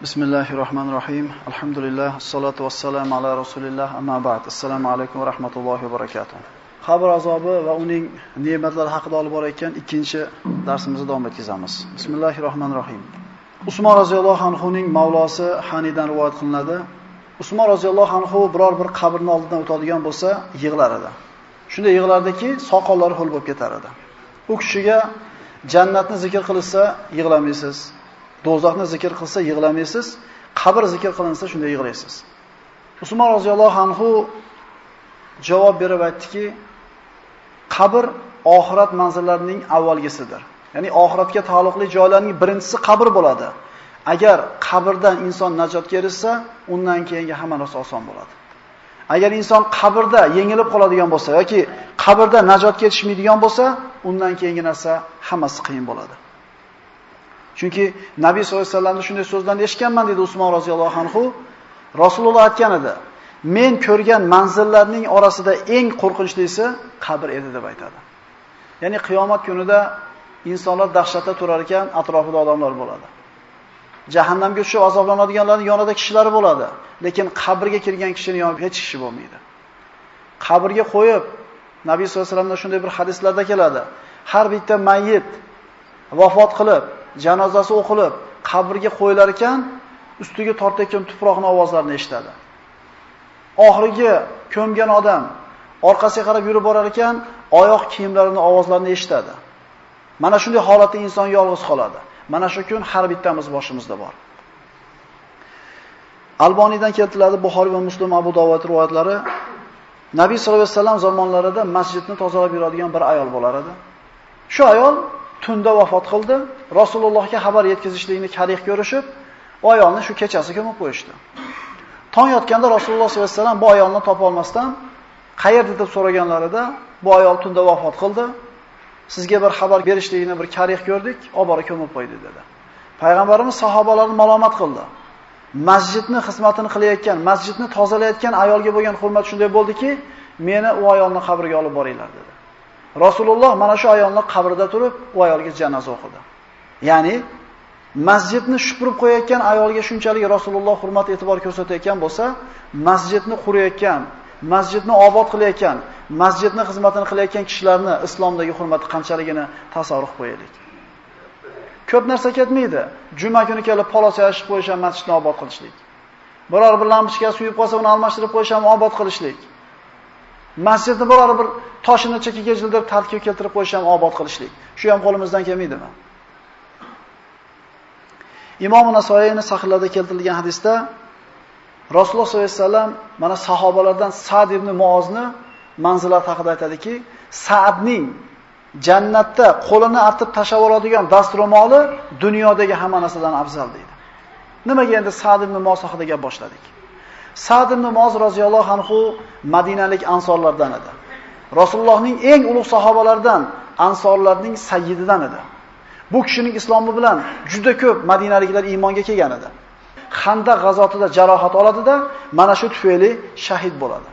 Bismillahir Rahmanir Rahim. Alhamdulillah, salatu vassalamu ala rasulillah, amma ba'd. Assalomu alaykum va rahmatullohi va barakatuh. Qabr azobi va uning ne'matlari haqida olib borayotgan ikkinchi darsimizni davom etkazamiz. Bismillahir Rahmanir Rahim. Usmon roziyallohu anhu ning mavlosi Hanidan rivoyat qilinadi. Usmon roziyallohu anhu biror bir qabrni oldidan o'tadigan bo'lsa, yig'lar edi. Shunday yig'lardiki, soqollari ho'l bo'lib ketar edi. U kishiga jannatni zikr qilsa, yig'lamaysiz. Do'zaxni zikr qilsa yig'lamaysiz, qabr zikr qilinsa shunda yig'laysiz. Usmon roziyallohu anhu javob berib aytdiki, qabr oxirat manzillarining avvalgisidir. Ya'ni oxiratga taalluqli joylarning birinchisi qabr bo'ladi. Agar qabrdan inson najotga erishsa, undan keyingi hamma narsa oson bo'ladi. Agar inson qabrda yengilib qoladigan bo'lsa yoki qabrda najotga ketishmaydigan bo'lsa, undan keyingi narsa hammasi qiyin bo'ladi. Chunki Nabiy sollallohu alayhi vasallamning shunday so'zlarni eshitganman dedi Usmon roziyallohu anhu. Rasululloh aytgan edi. Men ko'rgan manzillarning orasida eng qo'rqinchlisi qabr edi deb aytadi. Ya'ni qiyomat kunida insonlar dahshatda turar ekan, atrofida odamlar bo'ladi. Jahannamga tushib azoblanadiganlarning yonida kishilar bo'ladi, lekin qabrga kirgan kishining yonida hech kishi bo'lmaydi. Qabrga qo'yib Nabiy sollallohu alayhi vasallamda shunday bir hadislarda keladi. Har bitta mayyit vafot qilib janozasi o'qilib, qabrga qo'yilar ekan, ustiga tortayotgan tuproqning ovozlarini eshitadi. Oxirgi ko'mgan odam orqasiga qarab yurib borar ekan, oyoq kiyimlarining ovozlarini eshitadi. Mana shunday holatda inson yolg'iz qoladi. Mana shu kun har bittamiz boshimizda bor. Alboniydan keltiriladi Buxoriy va Muslim Abu Dovud rivoyatlari. Nabiy sollallohu alayhi vasallam zamonlarida masjidni tozalab yuradigan bir ayol bo'lar edi. Shu ayol tunda vafot qildi. Rasulullohga xabar yetkazishlikni karih ko'rishib, ayolni shu kechasi ko'mib qo'yishdi. Tong yotganda Rasululloh sollallohu alayhi vasallam bu ayolni topa olmasdan qayerda deb so'raganlarida, bu ayol tunda vafot qildi. Sizga bir xabar berishligini bir karih ko'rdik, olib ko'mib qo'ydi dedi. Payg'ambarimiz sahobalarni malomat qildi. Masjidni xizmatini qilayotgan, masjidni tozalayotgan ayolga bo'lgan hurmat shunday bo'ldiki, meni u ayolni qabriga olib boringlar dedi. Rasululloh mana shu ayolni qabrida turib, u ayolga janoza o'qidi. Ya'ni masjidni shupurib qo'yayotgan ayolga shunchalik Rasululloh hurmat e'tibor ko'rsatayotgan bo'lsa, masjidni qurayotgan, masjidni obod qilayotgan, masjidni xizmatini qilayotgan kishilarni islomdagi hurmati qanchaligini tasavvur qo'yaylik. Ko'p narsa ketmaydi. Juma kuni kelib polos yashib qo'yish ham masjidni obod qilishlik. Biror bir lampochka suyib qolsa, uni almashtirib qo'yish ham obod qilishlik. Masjidni biror bir toshini chekiga jildirib tartibga keltirib qo'yish ham obod qilishlik. Shu ham qo'limizdan kelmaydimi? Imom Nasoiyning sahihlarida keltirilgan hadisda Rasululloh sollallohu alayhi vasallam mana sahobalardan Sa'd ibn Muozni manzilat haqida aytadiki, Sa'dning jannatda qo'lini artib tashlab oladigan dastro'moli dunyodagi hamma narsadan afzal deydi. Nimaga endi Sa'd ibn Muoz haqida gap boshladik? Sa'd ibn Muoz roziyallohu anhu Madinalik ansorlardan edi. Rasulullohning eng ulug' sahobalaridan, ansorlarning sayyididan edi. Bu kishining islomi bilan juda ko'p Madinaliklar iymonga kelgan edi. Xandaq g'azotida jarohat oladida, mana shu tufayli shahid bo'ladi.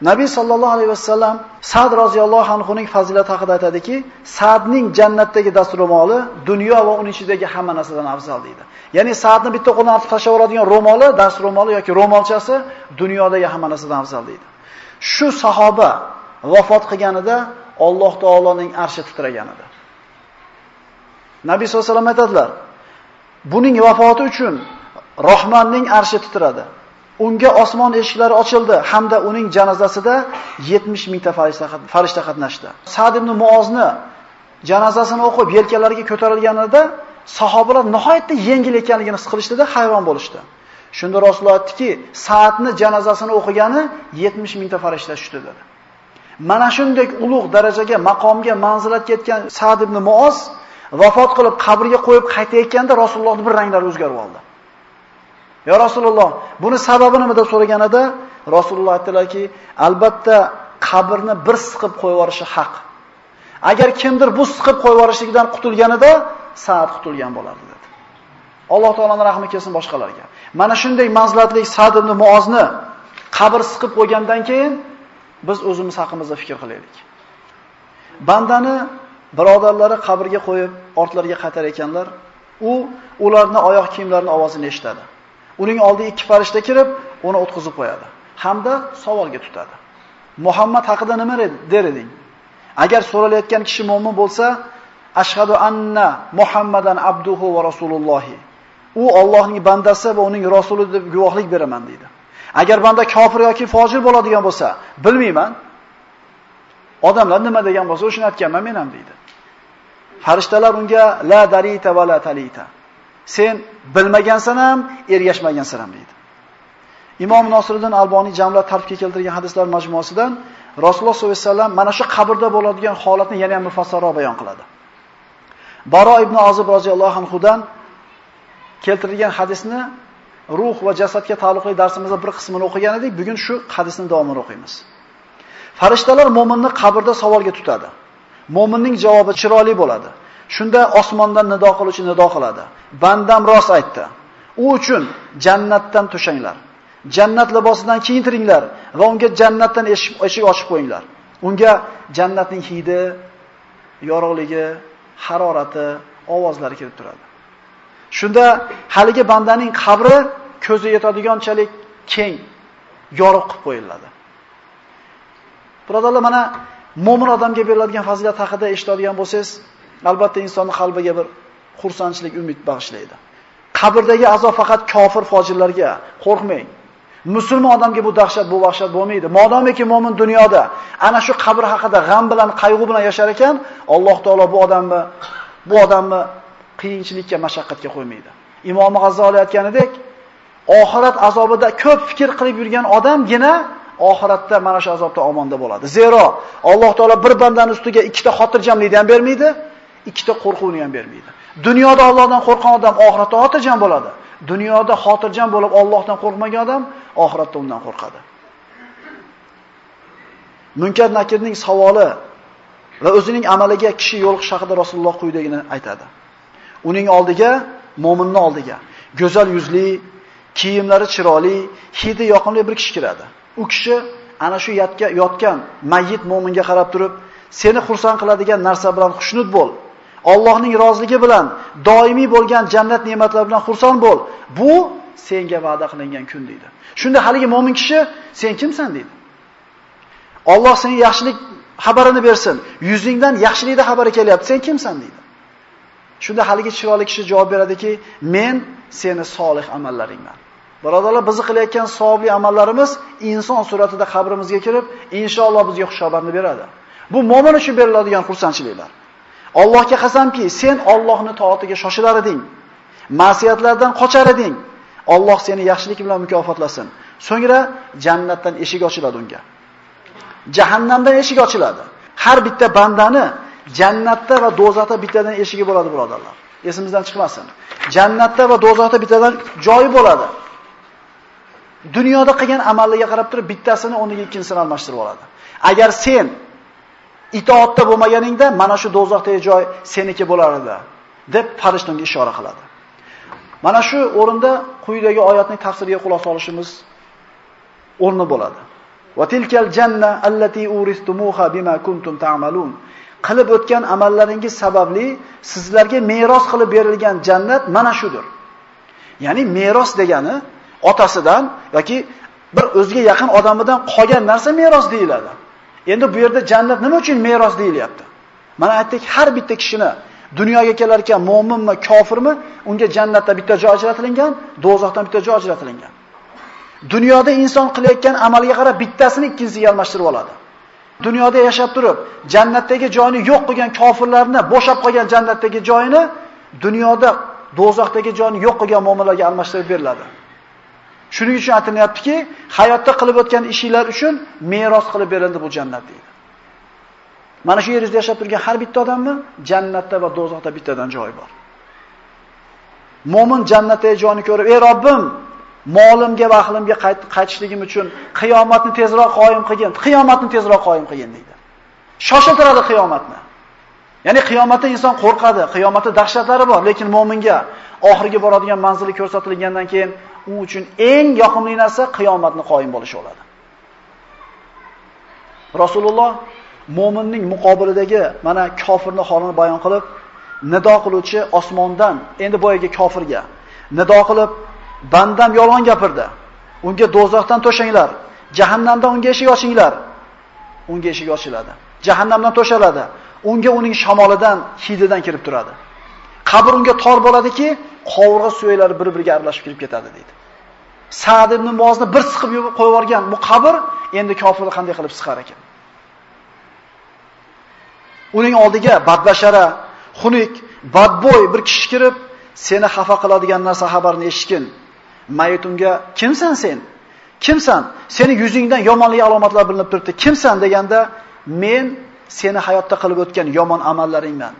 Nabiy sallallohu alayhi vasallam Sa'd roziyallohu anhu ning fazilati haqida aytadiki, Sa'dning jannatdagi dastro'moli dunyo va uning ichidagi hamma narsadan afzal deydi. Ya'ni Sa'dni bitta qo'ldan artib tashlab oladigan ro'moli, dastro'moli yoki ro'molchasi dunyodagi hamma narsadan afzal deydi. Shu sahoba vafot qilganida Alloh taoloning arshi titragan edi. Nabiy sollallohu alayhi vasallam aytadilar: "Buning vafoti uchun Rahmonning arshi titradi. Unga osmon eshiklari ochildi hamda uning janozasida 70 mingta farishta qatnashdi." Sa'd ibn Muozni janozasini o'qib yelkalariga ko'tarilganida sahobalar nihoyatda yengil ekanligini his qilishdida hayron bo'lishdi. Shunda Rasululloh aytdiki, Sa'dni janozasini o'qigani 70 mingta farishta tushdi dedi. Mana shunday ulug' darajaga, maqomga, manzilat ketgan Sa'd ibn Muoz vafot qilib qabrga qo'yib qaytayotganda Rasulullohning bir ranglari o'zgarib oldi. "Ya Rasululloh, buni sababi nima?" deb so'raganida Rasululloh aytdilarki, "Albatta qabrni bir siqib qo'yib yuborishi haq. Agar kimdir bu siqib qo'yib yuborishlikdan qutulganida, Sa'd qutulgan bo'lardi" dedi. Alloh taolaning rahmi kelsin boshqalarga. Mana shunday manzilatli Sa'd ibn Muozni qabr siqib qo'ygandan keyin biz o'zimiz haqimizda fikr qilaylik. Bandani birodarlari qabrga qo'yib, ortlariga qaytar ekanlar, U ularni oyoq kiyimlarining ovozini eshitadi. Uning oldiga ikki farishta kirib, uni o'tkazib qo'yadi. Hamda savolga tutadi. Muhammad haqida nima der eding? Agar so'ralayotgan kishi mu'min bo'lsa, ashhadu anna Muhammadan abduhu va rasulullohi. U Allohning bandasi va uning rasuli deb guvohlik beraman deydi. Agar banda kofir yoki fojir bo'ladigan bo'lsa, bilmayman. Odamlar nima degan bo'lsa, o'shini aytganman men ham deydi. Farishtalar unga la darita va la talita. Sen bilmagansan ham, ergashmagansan ham deydi. Imom Nosiriddin Alboniy jamla tartibga keltirgan hadislar majmuasidan Rasululloh sollallohu alayhi vasallam mana shu qabrda bo'ladigan holatni yana ham mufassalroq bayon qiladi. Baro ibn Azib roziyallohu anhudan keltirilgan hadisni ruh va jasadga taalluqli darsimizda bir qismini o'qigan edik. Bugun shu hadisni davomini o'qiymiz. Farishtalar mu'minni qabrda savolga tutadi. Mu'minning javobi chiroyli bo'ladi. Shunda osmondan nido qiluvchi nido qiladi. Bandam rost aytdi. U uchun jannatdan to'shanglar. Jannat libosidan kiyintiringlar va unga jannatdan eshik ochib qo'yinglar. Unga jannatning hidi, yorug'ligi, harorati, ovozlari kelib turadi. Shunda haligi bandaning qabri ko'zi yetadiganchalik keng, yorug' qilib qo'yiladi. Birodarlar, mana mo'min odamga beriladigan fazilat haqida eshitadigan bo'lsangiz, albatta insonning qalbiga bir xursandchilik, umid bag'ishlaydi. Qabrdagi azob faqat kofir fojirlarga, qo'rqmang. Musulmon odamga bu dahshat, bu vahshat bo'lmaydi. Modomiki mo'min dunyoda ana shu qabr haqida g'am bilan, qayg'u bilan yashar ekan, Alloh taolo bu odamni bu odamni qiyinchilikka, mashaqqatga qo'ymaydi. Imom G'azzoliy aytganidek, oxirat azobida ko'p fikr qilib yurgan odamgina oxiratda mana shu azobdan omonda bo'ladi. Zero Alloh taolo bir bandaning ustiga ikkita xotirjamlikni ham bermaydi, ikkita qo'rquvni ham bermaydi. Dunyoda Allohdan qo'rqgan odam oxiratda xotirjam bo'ladi. Dunyoda xotirjam bo'lib Allohdan qo'rqmagan odam oxiratda undan qo'rqadi. Munkar Nakirning savoli va o'zining amaliga kishi yo'liqish haqida Rasululloh quyidagini aytadi. Uning oldiga, mo'minni oldiga go'zal yuzli, kiyimlari chiroyli, hidi yoqimli bir kishi kiradi. U kishi ana shu yatga yotgan mayyit mo'minga qarab turib, seni xursand qiladigan narsa bilan xushnud bo'l. Allohning roziligi bilan doimiy bo'lgan jannat ne'matlari bilan xursand bo'l. Bu senga va'da qilingan kun deydi. Shunda haligi mo'min kishi sen kimsan deydi. Alloh senga yaxshilik xabarini bersin. Yuzingdan yaxshilikda xabari kelyapti. Sen kimsan deydi. Shunda haligi chiroyli kishi javob beradiki, men seni solih amallaringdan Birodarlar, bizni qilayotgan savobli amallarimiz inson suratida qabrimizga kirib, inshaalloh bizga xushobarni beradi. Bu mo'min uchun beriladigan xursandchiliklar. Allohga qasamki, sen Allohni toatiga shoshilar eding. Ma'siyatlardan qochar eding. Alloh seni yaxshilik bilan mukofotlasin. So'ngra jannatdan eshik ochiladi unga. Jahannamdan eshik ochiladi. Har bitta bandani jannatda va do'zaxda bittadan eshigi bo'ladi, birodarlar. Esimizdan chiqmasin. Jannatda va do'zaxda bittadan joyi bo'ladi. Dunyoda qilgan amaliga qarab turib bittasini o'rniga ikkinchisini almashtirib oladi. Agar sen itoatda bo'lmaganingda mana shu do'zaxdagi joy seniki bo'lar edi, deb farishtaga ishora qiladi. Mana shu o'rinda quyidagi oyatning tafsiriga xulosa olishimiz o'rni bo'ladi. Va tilkal janna allati uristumuha bima kuntum ta'malun. Qilib o'tgan amallaringiz sababli sizlarga meros qilib berilgan jannat mana shudir. Ya'ni meros degani otasidan yoki bir o'ziga yaqin odamidan qolgan narsa meros deyiladi. Endi bu yerda jannat nima uchun meros deyilyapti? Mana aytdik, har bitta kishini dunyoga kelar ekan mu'minmi, kofirmi, unga jannatda bitta joy ajratilgan, do'zaxdan bitta joy ajratilgan. Dunyoda inson qilayotgan amaliga qarab bittasini ikkinchisiga almashtirib oladi. Dunyoda yashab turib, jannatdagi joyini yo'q qilgan kofirlarni bo'shab qolgan jannatdagi joyini dunyoda do'zaxdagi joyini yo'q qilgan mu'minlarga almashtirib beriladi. Shuning uchun aytilyaptiki, hayotda qilib o'tgan ishinglar uchun meros qilib berildi bu jannat deydi. Mana shu yerda yashab turgan har bitta odamni jannatda va do'zaxda bittadan joyi bor. Mo'min jannatdagi joyini ko'rib, "Ey Robbim, molimga va ahlimga qaytishligim uchun qiyomatni tezroq qoyim qilgin, qiyomatni tezroq qoyim qilgin" deydi. Shoshiltiradi qiyomatni. Ya'ni qiyomatda inson qo'rqadi, qiyomatda dahshatlari bor, lekin mo'minga oxirgi boradigan manzili ko'rsatilgandan keyin u uchun eng yoqimli narsa qiyomatni qoyim bo'lishi bo'ladi. Rasululloh mo'minning muqobilidagi mana kofirning holini bayon qilib, nido qiluvchi osmondan endi boyaga kofirga nido qilib, bandam yolg'on gapirdi. Unga dozoqdan to'shanglar, jahannamdan unga eshik ochinglar. Unga eshik ochiladi. Jahannamdan to'shaladi. Unga uning shamolidan, hididan kirib turadi. Qabr unga tor bo'ladiki, qovurg'a suyaklari bir-biriga aralashib kirib ketadi deydi. Sa'd ibn Muozni bir siqib qo'yib yuborgan bu qabr endi kofirni qanday qilib siqar ekan? Uning oldiga badbashara, xunuk, badbo'y bir kishi kirib, seni xafa qiladigan narsa xabarini eshitgin. Mayitunga "Kimsan sen? Kimsan? Seni yuzingdan yomonlik alomatlari bilinib turibdi. Kimsan?" deganda, "Men seni hayotda qilib o'tgan yomon amallaringman.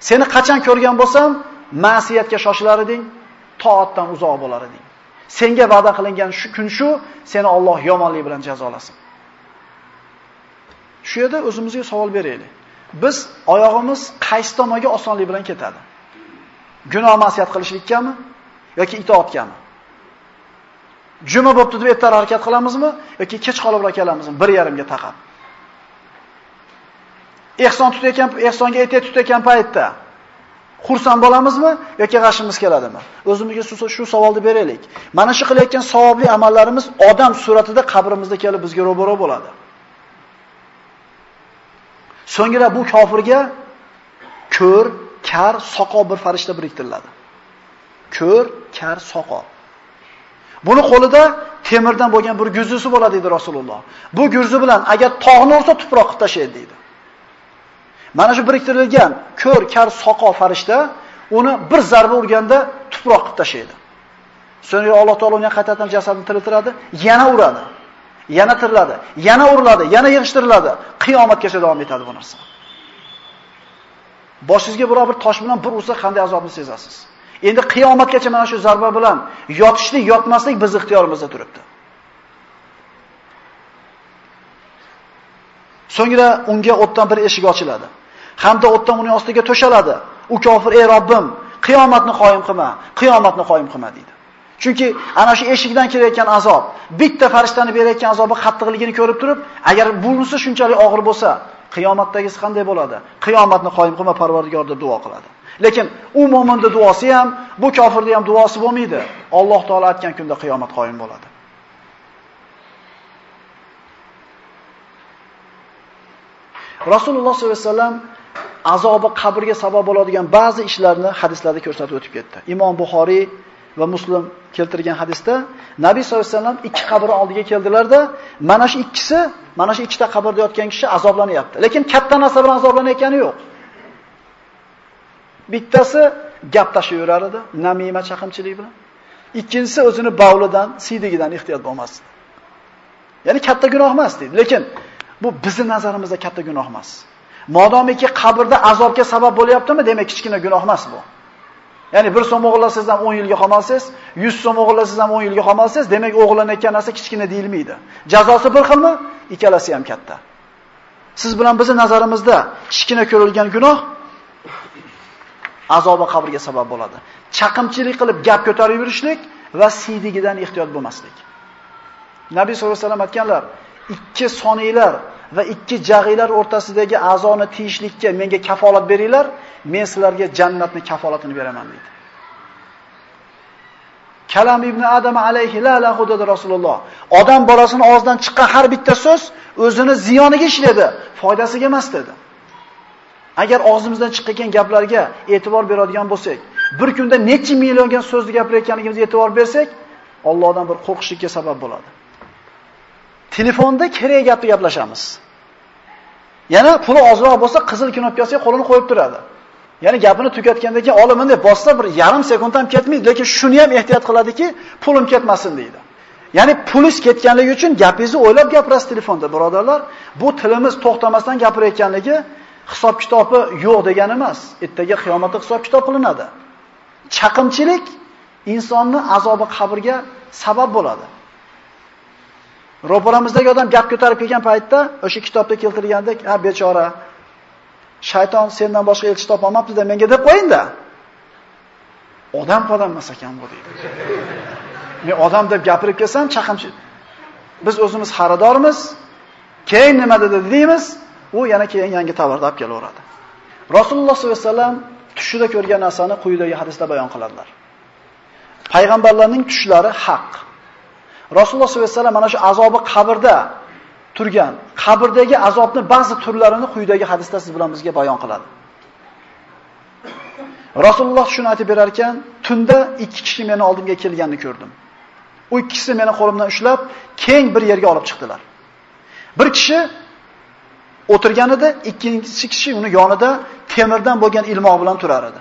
Seni qachon ko'rgan bo'lsam, ma'siyatga shoshilar eding, toatdan uzoq bo'lar eding. Senga va'da qilingan shu kun shu, seni Alloh yomonlik bilan jazolasin." Shu yerda o'zimizga savol beraylik. Biz oyog'imiz qaysi tomonga osonlik bilan ketadi? Gunoh ma'siyat qilishlikkami yoki itoatgami? Juma bo'pti deb ertaroq harakat qilamizmi yoki kech qolibroq kelamizmi? 1.5 ga taqab. Ehson tutayotgan, ehsonga etak tutayotgan paytda xursand bo'lamizmi yoki g'ashimiz keladimi? O'zimizga shu savolni beraylik. Mana shu qilayotgan savobli amallarimiz odam suratida qabrimizda kelib bizga ro'baro bo'ladi. So'ngra bu kofirga ko'r, kar, soqol bir farishta biriktiriladi. Ko'r, kar, soqol. Buni qo'lida temirdan bo'lgan bir gurzusi bo'ladi dedi Rasululloh. Bu gurzi bilan agar tog'ni ursa tuproq qilib tashlaydi dedi. Mana shu biriktirilgan ko'r, kar, soqo farishta uni bir zarba urganda tuproq qilib tashlaydi. So'ngra Alloh taolo uning qaytadan jasadini tiriltiradi, yana uradi. Yana tiriladi, yana uriladi, yana yig'ishtiriladi. Qiyomatgacha davom etadi bu narsa. Boshingizga biror bir tosh bilan bir ursa qanday azobni sezasiz? Endi qiyomatgacha mana shu zarba bilan yotishlik, yotmaslik biz ixtiyorimizda turibdi. So'ngra unga o'tdan bir eshik ochiladi. Hamda o'tdan uning ostiga to'shaladi. U kofir, "Ey Robbim, qiyomatni qoyim qilma, qiyomatni qoyim qilma" deydi. Chunki ana shu eshikdan kelayotgan azob, bitta farishtani berayotgan azobi qattiqligini ko'rib turib, agar bunisi shunchalik og'ir bo'lsa, qiyomatdagisi qanday bo'ladi? Qiyomatni qoyim qilma Parvardigor deb duo qiladi. Lekin u mo'minning duosi ham, bu kofirning ham duosi bo'lmaydi. Alloh taolo aytgan kunda qiyomat qoyim bo'ladi. Rasululloh sollallohu alayhi vasallam azobi qabrga sabab bo'ladigan ba'zi ishlarni hadislarda ko'rsatib o'tib ketdi. Imom Buxoriy va Muslim keltirgan hadisda Nabiy sollallohu alayhi vasallam ikki qabr oldiga keldilarda, mana shu ikkisi, mana shu ikkita qabrda yotgan kishi azoblanyapti. Lekin katta narsa bilan azoblanayotgani yo'q. Bittasi gap tashib yurar edi, namima chaqimchilik bilan. Ikkinchisi o'zini bavlidan, siydigidan ehtiyot bo'lmasdi. Ya'ni katta gunoh emas deydi. Lekin bu bizning nazarimizda katta gunoh emas. Modomiki qabrda azobga sabab bo'lyaptimi, demak kichkina gunoh emas bu. Ya'ni bir so'm o'g'irlasangiz ham 10 yilga qamalsiz, 100 so'm o'g'irlasangiz ham 10 yilga qamalsiz, demak o'g'irlanayotgan narsa kichkina deyilmaydi. Jazosi bir xilmi? Ikkalasi ham katta. Siz bilan bizning nazarimizda kichkina ko'rilgan gunoh azobi qabrga sabab bo'ladi. Chaqimchilik qilib gap ko'tarib yurishlik va siydigidan ehtiyot bo'lmaslik. Nabiy sollallohu alayhi vasallam aytganlar, ikki soniylar va ikki jag'iylar o'rtasidagi a'zoni tiyishlikka menga kafolat beringlar, men sizlarga jannatni kafolatini beraman dedi. Kalam ibn Adam alayhi la la dedi Rasululloh. Odam bolasini og'zidan chiqqan har bitta so'z o'zini ziyoniga ishladi, foydasiga emas dedi. Agar og'zimizdan chiqqan gaplarga e'tibor beradigan bo'lsak, bir kunda necha millionga so'zni gapirayotganligimizga e'tibor bersak, Allohdan bir qo'rqishlikka sabab bo'ladi. Telefonda kerak gapni gaplashamiz. Yana puli ozroq bo'lsa, qizil knopkasiga qo'lini qo'yib turadi. Ya'ni gapini tugatgandan keyin olaman deb bossa bir yarim sekund ham ketmaydi, lekin shuni ham ehtiyot qiladiki, pulim ketmasin deydi. Ya'ni pulingiz ketganligi uchun gapingizni o'ylab gapirasiz telefonda, birodarlar. Bu tilimiz to'xtamasdan gapirayotganligi hisob kitobi yo'q degani emas. Ertaga qiyomatda hisob kitob qilinadi. Chaqimchilik insonni azobi qabrga sabab bo'ladi. Ro'paramizdagi odam gap ko'tarib kelgan paytda o'sha kitobda keltirgandek, "Ha, bechora. Shayton sendan boshqa elchi topolmabdi-da, menga deb qo'yinda." Odam odam ekan bu deydi. Men odam deb gapirib kelsam, chaqimchi. Biz o'zimiz xaridormiz. Keyin nima dedi deymiz, u yana keyin yangi tovarni olib kelaveradi. Rasululloh sollallohu alayhi vasallam tushida ko'rgan narsani quyidagi hadisda bayon qiladilar. Payg'ambarlarning tushlari haq. Rasululloh sollallohu alayhi vasallam mana shu azobi qabrda turgan, qabrdagi azobni ba'zi turlarini quyidagi hadisda siz bilan bizga bayon qiladi. Rasululloh shuni aytib berar ekan, tunda ikki kishi meni oldimga kelganini ko'rdim. U ikkisi meni qo'limdan ushlab, keng bir yerga olib chiqdilar. Bir kishi o'tirgan edi, ikkinchi kishi uni yonida temirdan bo'lgan ilmoq bilan turar edi.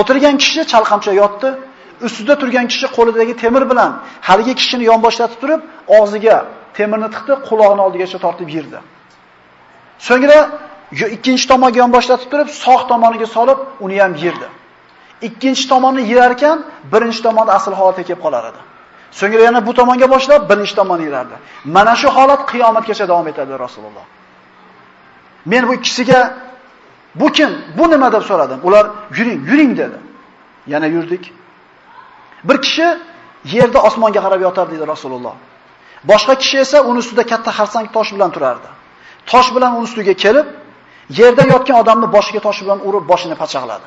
O'tirgan kishi chalqamcha yotdi, ustida turgan kishi qo'lidagi temir bilan haligi kishini yonboshlatib turib, og'ziga temirni tiqdi, quloqni oldigacha tortib yirdi. So'ngra ikkinchi tomonga yonboshlatib turib, sog' tomoniga solib, uni ham yirdi. Ikkinchi tomonni yirar ekan, birinchi tomonda asl holatiga kelib qolar edi. So'ngra yana bu tomonga boshlab, birinchi tomonni yirardi. Mana shu holat qiyomatgacha davom etadi Rasululloh. Men bu ikkisiga bu kim? Bu nima deb so'radim. Ular yuring, yuring dedi. Yana yurdik. Bir kishi yerda osmonga qarab yotar dedi Rasululloh. Boshqa kishi esa uni ustida katta xarsang tosh bilan turardi. Tosh bilan uni ustiga kelib, yerda yotgan odamni boshiga tosh bilan urib boshini pachaqladi.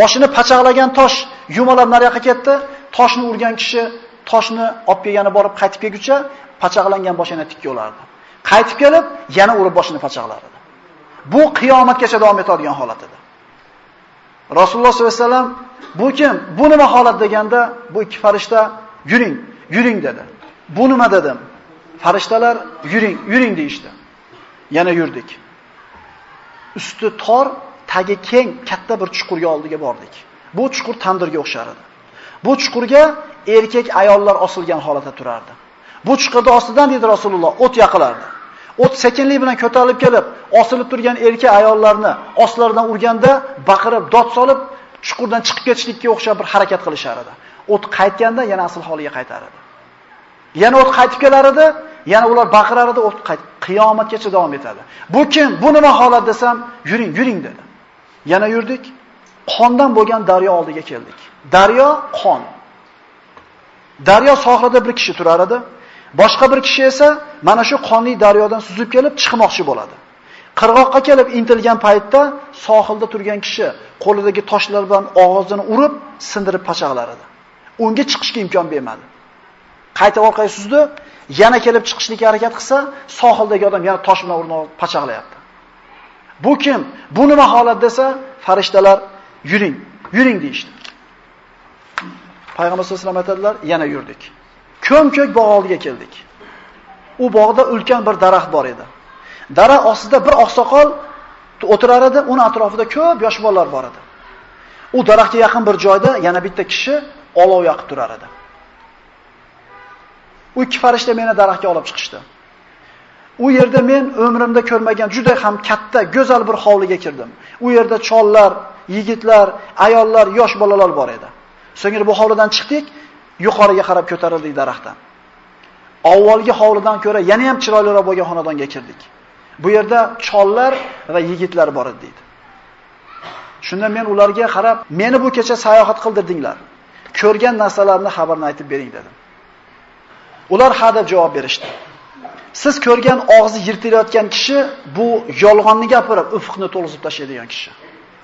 Boshini pachaqlagan tosh yumalab nariyoqqa ketdi. Toshni urgan kishi toshni olib kelgani borib qaytib kelguncha pachaqlangan boshini tikka olardi. Qaytib kelib, yana urib boshini pachaqlardi. Bu qiyomatgacha davom etadigan holat edi. Rasululloh sollallohu alayhi vasallam bu kim? Bu nima holat deganda bu ikki farishta yuring, yuring dedi. Bu nima dedim? Farishtalar yuring, yuring deyishdi. Yana yurdik. Usti tor, tagi keng, katta bir chuqurga oldiga bordik. Bu chuqur tandirga o'xshar edi. Bu chuqurga erkak ayollar osilgan holatda turardi. Bu chuqurda ostidan dedi Rasululloh o't yaqilardi. O't sekinlik bilan ko'tarilib kelib, osilib turgan erkak ayollarni ostlaridan urganda baqirib, dod solib, chuqurdan chiqib ketishlikka o'xshab bir harakat qilishar edi. O't qaytganda yana asl holiga qaytar edi. Yana o't qaytib kelar edi, yana ular baqirar edi, o't qayt qiyomatgacha davom etadi. Bu kim? Bu nima holat desam, yuring, yuring dedi. Yana yurdik. Qondan bo'lgan daryo oldiga keldik. Daryo qon. Daryo sohilida bir kishi turar edi. Boshqa bir kishi esa mana shu qonli daryodan suzib kelib chiqmoqchi bo'ladi. Qirg'oqqa kelib intilgan paytda sohilda turgan kishi qo'lidagi toshlar bilan og'zini urib, sindirib pachaqlar edi. Unga chiqishga imkon bermadi. Qayta orqaga suzdi, yana kelib chiqishlikka harakat qilsa, sohildagi odam yana tosh bilan urib pachaqlayapti. Bu kim? Bu nima holat desa, farishtalar yuring, yuring deyishdi. Payg'ambar sollallohu alayhi vasallam aytadilar, yana yurdik. Ko'm-ko'k bog' oldiga keldik. U bog'da ulkan bir daraxt bor edi. Daraxt ostida bir oqsoqol o'tirar edi, uni atrofida ko'p yosh bolalar bor edi. U daraxtga yaqin bir joyda yana bitta kishi olov yoqib turar edi. U ikki farishta meni daraxtga olib chiqishdi. U yerda men umrimda ko'rmagan juda ham katta, go'zal bir hovliga kirdim. U yerda chollar, yigitlar, ayollar, yosh bolalar bor edi. So'ngra bu hovlidan chiqdik, yuqoriga qarab ko'tarildik daraxtdan. Avvalgi hovlidan ko'ra yana ham chiroyliroq bo'lgan xonadonga kirdik. Bu yerda chollar va yigitlar bor edi deydi. Shunda men ularga qarab, meni bu kecha sayohat qildirdinglar. Ko'rgan narsalarni xabarni aytib bering dedim. Ular ha deb javob berishdi. Siz ko'rgan og'zi yirtilayotgan kishi bu yolg'onni gapirib, ufqni to'lizib tashlaydigan kishi.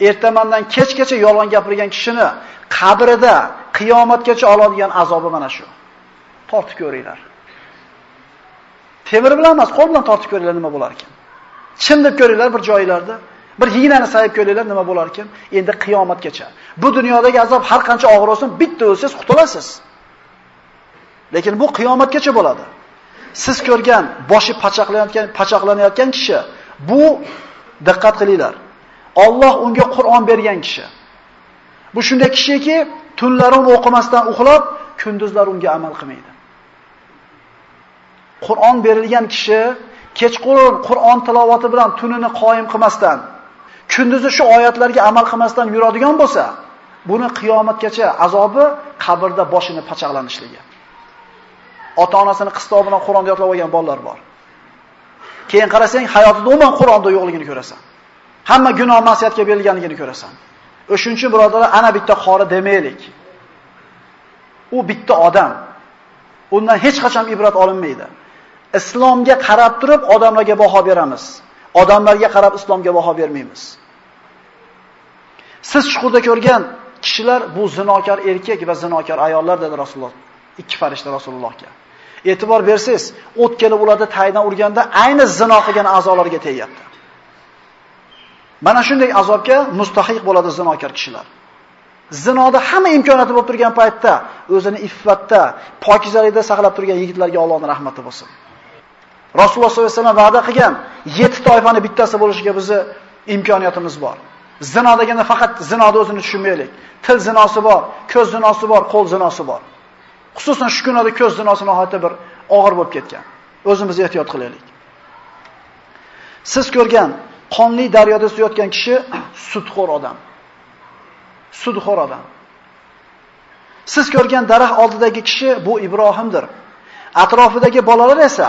Ertamandan kechgacha yolg'on gapirgan kishini qabrida qiyomatgacha oladigan azobi mana shu. Tortib ko'ringlar. Temir bilan emas, qo'l bilan tortib ko'ringlar nima bo'lar ekan. chin deb ko'ringlar bir joylarda, bir hiynani sayib ko'ringlar nima bo'lar ekan. Endi qiyomatgacha. Bu dunyodagi azob har qancha og'ir bo'lsin, bitta o'lsangiz qutulasiz. Lekin bu qiyomatgacha bo'ladi. Siz ko'rgan boshi pachaqlanayotgan, pachaqlanayotgan kishi bu diqqat qilinglar. Alloh unga Qur'on bergan kishi. Bu shunday kishiki, tunlari uni o'qimasdan uxlab, kunduzlar unga amal qilmaydi. Qur'on berilgan kishi kechqurun Qur'on tilovati bilan tunini qoyim qilmasdan, kunduzi shu oyatlarga amal qilmasdan yuradigan bo'lsa, buni qiyomatgacha azobi qabrda boshini pachaqlanishligi. Ota-onasini qistovi bilan Qur'on yodlab olgan bolalar bor. Keyin qarasang, hayotida umuman Qur'onda yo'qligini ko'rasan. Hamma gunoh ma'siyatga berilganligini ko'rasan. O'shuncha birodarlar, ana bitta qori demaylik. U bitta odam. Undan hech qachon ibrat olinmaydi. Islomga qarab turib odamlarga baho beramiz. Odamlarga qarab islomga baho bermaymiz. Siz chuqurda ko'rgan kishilar bu zinokor erkak va zinokor ayollar dedi Rasululloh. Ikki farishta Rasulullohga. E'tibor bersangiz, o'tkalib ularni taydan urganda ayni zino qilgan a'zolarga tegyapti. Mana shunday azobga mustahiq bo'ladi zinokor kishilar. Zinoda hamma imkoniyati bo'lib turgan paytda o'zini iffatda, pokizalikda saqlab turgan yigitlarga Allohning rahmati bo'lsin. Rasululloh sollallohu alayhi vasallam va'da qilgan 7 toifani bittasi bo'lishiga bizi imkoniyatimiz bor. Zino deganda faqat zinoda o'zini tushunmaylik. Til zinosi bor, ko'z zinosi bor, qo'l zinosi bor. Xususan shu kunlarda ko'z zinosi nihoyatda bir og'ir bo'lib ketgan. O'zimiz ehtiyot qilaylik. Siz ko'rgan qonli daryoda suyotgan kishi sudxo'r odam. Sudxo'r odam. Siz ko'rgan daraxt oldidagi kishi bu Ibrohimdir. Atrofidagi bolalar esa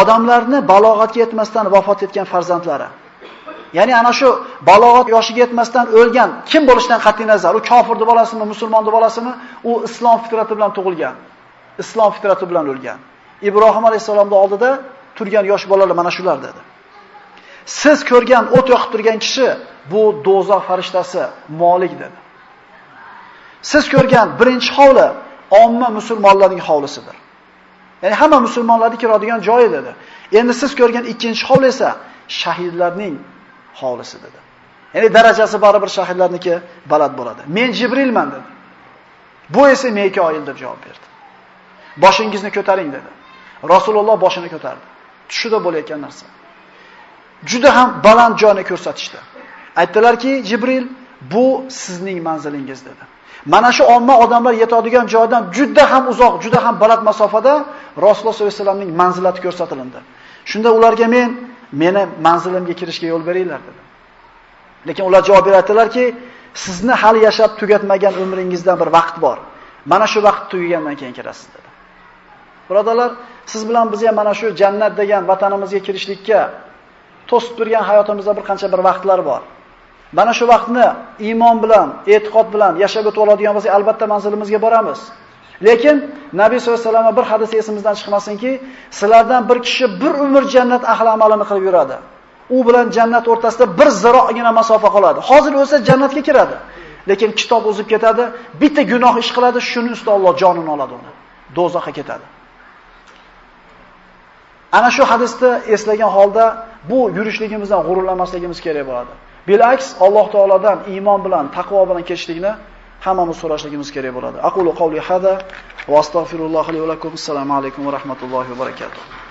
odamlarni balog'atga yetmasdan vafot etgan farzandlari. Ya'ni ana shu balog'at yoshiga yetmasdan o'lgan kim bo'lishidan qat'i nazar, u kofirni bolasimi, musulmonni bolasimi, u islom fitrati bilan tug'ilgan. Islom fitrati bilan o'lgan. Ibrohim alayhisolamning oldida turgan yosh bolalar mana shular dedi. Siz ko'rgan o't yoqib turgan kishi bu do'zax farishtasi Molik dedi. Siz ko'rgan birinchi hovli omma musulmonlarning hovlisidir. Ya'ni hamma musulmonlarning kiradigan joyi dedi. Endi siz ko'rgan ikkinchi hovli esa shahidlarning hovlisi dedi. Ya'ni darajasi baribir shahidlarniki baland bo'ladi. Men Jibrilman dedi. Bu esa Mikoil deb javob berdi. Boshingizni ko'taring dedi. Rasululloh boshini ko'tardi. Tushida bo'layotgan narsa. Juda ham baland joyni ko'rsatishdi. Aytdilarki, Jibril, bu sizning manzilingiz dedi. Mana shu omma odamlar yetadigan joydan juda ham uzoq, juda ham baland masofada Rasululloh sollallohu alayhi vasallamning manzilati ko'rsatilindi. Shunda ularga men meni manzilimga kirishga yo'l beringlar dedi. Lekin ular javob beradilarki, sizni hali yashab tugatmagan umringizdan bir vaqt bor. Mana shu vaqt tugagandan keyin kirasiz dedi. Birodalar, siz bilan biz ham mana shu jannat degan vatanimizga kirishlikka to'sib turgan hayotimizda bir qancha bir vaqtlar bor. Mana shu vaqtni iymon bilan, e'tiqod bilan yashab o'tib oladigan bo'lsak, albatta manzilimizga boramiz. Lekin Nabiy sollallohu alayhi vasallam bir hadis esimizdan chiqmasinki, sizlardan bir kishi bir umr jannat ahli amalini qilib yuradi. U bilan jannat o'rtasida bir ziro'gina masofa qoladi. Hozir o'lsa jannatga kiradi. Lekin kitob o'zib ketadi, bitta gunoh ish qiladi, shuni ustida Alloh jonini oladi uni. Dozoqqa ketadi. Ana shu hadisni eslagan holda bu yurishligimizdan g'ururlanmasligimiz kerak bo'ladi. Bilaks Alloh taolodan iymon bilan, taqvo bilan kechishlikni hammamiz so'rashligimiz kerak bo'ladi. Aqulu qawli hada va astagfirullohi va lakum. Assalomu alaykum va rahmatullohi va barakatuh.